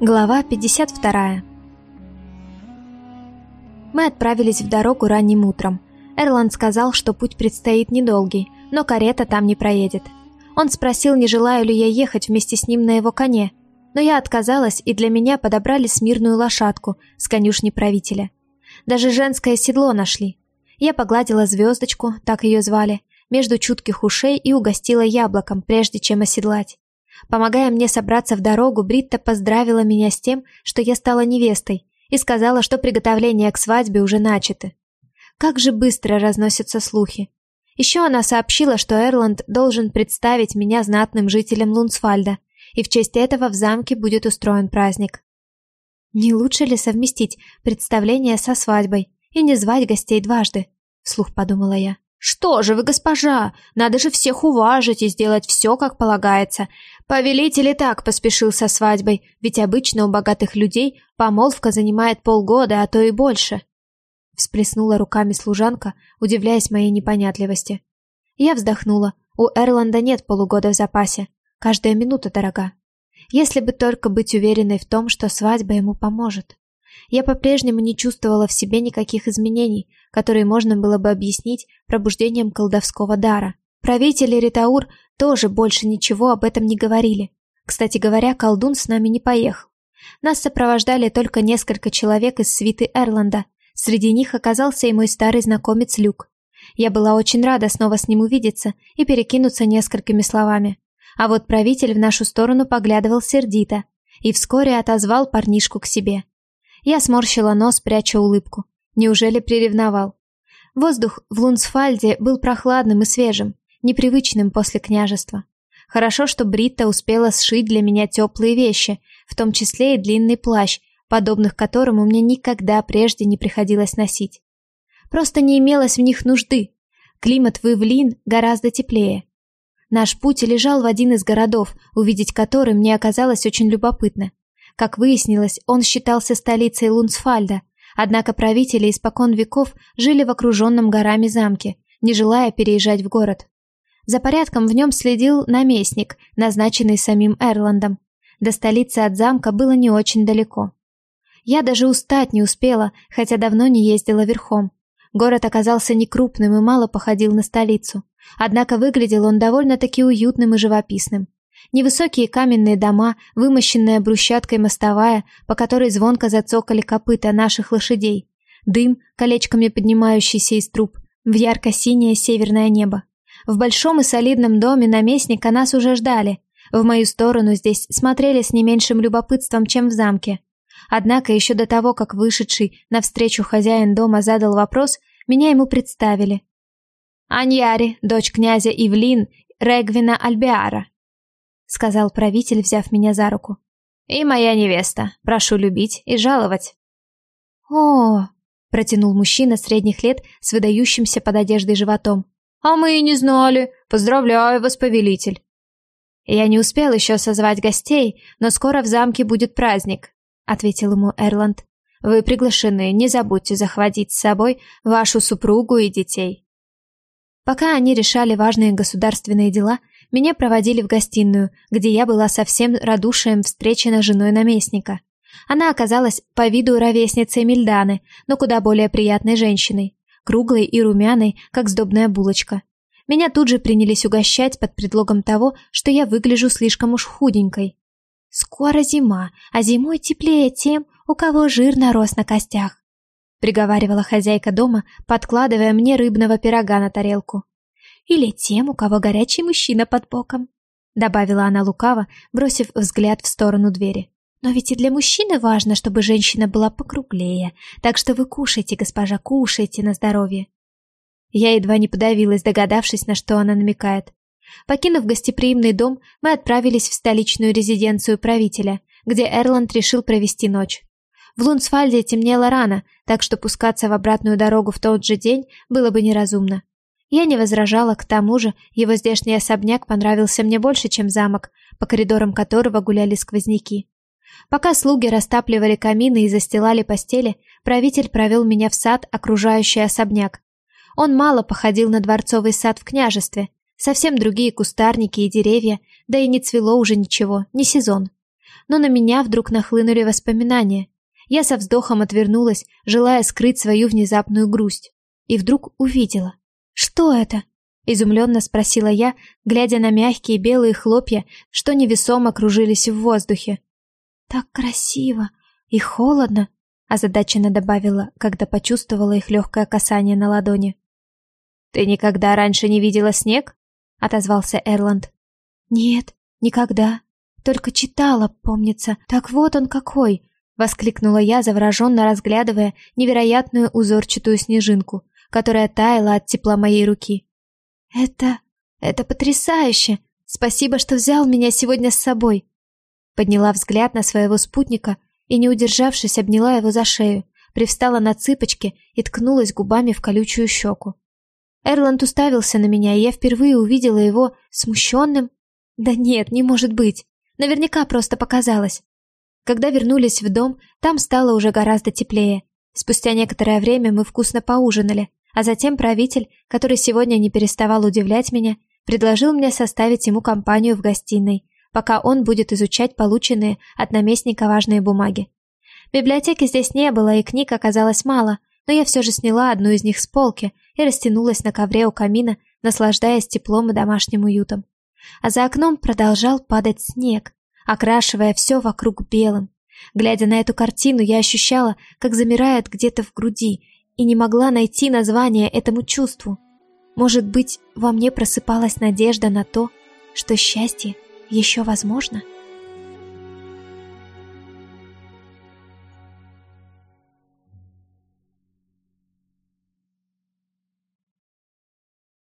Глава 52 Мы отправились в дорогу ранним утром. Эрланд сказал, что путь предстоит недолгий, но карета там не проедет. Он спросил, не желаю ли я ехать вместе с ним на его коне, но я отказалась, и для меня подобрали смирную лошадку с конюшни правителя. Даже женское седло нашли. Я погладила звездочку, так ее звали, между чутких ушей и угостила яблоком, прежде чем оседлать. Помогая мне собраться в дорогу, Бритта поздравила меня с тем, что я стала невестой, и сказала, что приготовления к свадьбе уже начаты. Как же быстро разносятся слухи. Еще она сообщила, что Эрланд должен представить меня знатным жителям Лунсфальда, и в честь этого в замке будет устроен праздник. Не лучше ли совместить представление со свадьбой и не звать гостей дважды? Вслух подумала я. «Что же вы, госпожа, надо же всех уважить и сделать все, как полагается. Повелитель и так поспешил со свадьбой, ведь обычно у богатых людей помолвка занимает полгода, а то и больше. Всплеснула руками служанка, удивляясь моей непонятливости. Я вздохнула. У Эрланда нет полугода в запасе. Каждая минута дорога. Если бы только быть уверенной в том, что свадьба ему поможет. Я по-прежнему не чувствовала в себе никаких изменений, которые можно было бы объяснить пробуждением колдовского дара. Правители Ритаур тоже больше ничего об этом не говорили. Кстати говоря, колдун с нами не поехал. Нас сопровождали только несколько человек из свиты Эрланда. Среди них оказался и мой старый знакомец Люк. Я была очень рада снова с ним увидеться и перекинуться несколькими словами. А вот правитель в нашу сторону поглядывал сердито и вскоре отозвал парнишку к себе. Я сморщила нос, пряча улыбку. Неужели приревновал? Воздух в Лунсфальде был прохладным и свежим непривычным после княжества. Хорошо, что Бритта успела сшить для меня теплые вещи, в том числе и длинный плащ, подобных которому мне никогда прежде не приходилось носить. Просто не имелось в них нужды. Климат в Ивлин гораздо теплее. Наш путь лежал в один из городов, увидеть который мне оказалось очень любопытно. Как выяснилось, он считался столицей Лунсфальда, однако правители испокон веков жили в окруженном горами замке, не желая переезжать в город. За порядком в нем следил наместник, назначенный самим Эрландом. До столицы от замка было не очень далеко. Я даже устать не успела, хотя давно не ездила верхом. Город оказался некрупным и мало походил на столицу. Однако выглядел он довольно-таки уютным и живописным. Невысокие каменные дома, вымощенная брусчаткой мостовая, по которой звонко зацокали копыта наших лошадей. Дым, колечками поднимающийся из труб, в ярко-синее северное небо. В большом и солидном доме наместника нас уже ждали. В мою сторону здесь смотрели с не меньшим любопытством, чем в замке. Однако еще до того, как вышедший навстречу хозяин дома задал вопрос, меня ему представили. «Аньяри, дочь князя Ивлин Регвина Альбиара», сказал правитель, взяв меня за руку. «И моя невеста. Прошу любить и жаловать». «О!» — протянул мужчина средних лет с выдающимся под одеждой животом. «А мы и не знали. Поздравляю вас, повелитель!» «Я не успел еще созвать гостей, но скоро в замке будет праздник», — ответил ему Эрланд. «Вы приглашены, не забудьте захватить с собой вашу супругу и детей». Пока они решали важные государственные дела, меня проводили в гостиную, где я была совсем радушием встречена женой наместника. Она оказалась по виду ровесницей Мильданы, но куда более приятной женщиной круглой и румяной, как сдобная булочка. Меня тут же принялись угощать под предлогом того, что я выгляжу слишком уж худенькой. «Скоро зима, а зимой теплее тем, у кого жир нарос на костях», приговаривала хозяйка дома, подкладывая мне рыбного пирога на тарелку. «Или тем, у кого горячий мужчина под боком», добавила она лукаво, бросив взгляд в сторону двери. Но ведь и для мужчины важно, чтобы женщина была покруглее, так что вы кушайте, госпожа, кушайте на здоровье. Я едва не подавилась, догадавшись, на что она намекает. Покинув гостеприимный дом, мы отправились в столичную резиденцию правителя, где Эрланд решил провести ночь. В Лунсфальде темнело рано, так что пускаться в обратную дорогу в тот же день было бы неразумно. Я не возражала, к тому же его здешний особняк понравился мне больше, чем замок, по коридорам которого гуляли сквозняки. Пока слуги растапливали камины и застилали постели, правитель провел меня в сад, окружающий особняк. Он мало походил на дворцовый сад в княжестве. Совсем другие кустарники и деревья, да и не цвело уже ничего, не сезон. Но на меня вдруг нахлынули воспоминания. Я со вздохом отвернулась, желая скрыть свою внезапную грусть. И вдруг увидела. «Что это?» — изумленно спросила я, глядя на мягкие белые хлопья, что невесомо кружились в воздухе. «Так красиво и холодно», — озадаченно добавила, когда почувствовала их легкое касание на ладони. «Ты никогда раньше не видела снег?» — отозвался Эрланд. «Нет, никогда. Только читала, помнится. Так вот он какой!» — воскликнула я, завороженно разглядывая невероятную узорчатую снежинку, которая таяла от тепла моей руки. «Это... это потрясающе! Спасибо, что взял меня сегодня с собой!» Подняла взгляд на своего спутника и, не удержавшись, обняла его за шею, привстала на цыпочки и ткнулась губами в колючую щеку. Эрланд уставился на меня, и я впервые увидела его смущенным. Да нет, не может быть. Наверняка просто показалось. Когда вернулись в дом, там стало уже гораздо теплее. Спустя некоторое время мы вкусно поужинали, а затем правитель, который сегодня не переставал удивлять меня, предложил мне составить ему компанию в гостиной, пока он будет изучать полученные от наместника важные бумаги. Библиотеки здесь не было, и книг оказалось мало, но я все же сняла одну из них с полки и растянулась на ковре у камина, наслаждаясь теплом и домашним уютом. А за окном продолжал падать снег, окрашивая все вокруг белым. Глядя на эту картину, я ощущала, как замирает где-то в груди, и не могла найти название этому чувству. Может быть, во мне просыпалась надежда на то, что счастье еще возможно?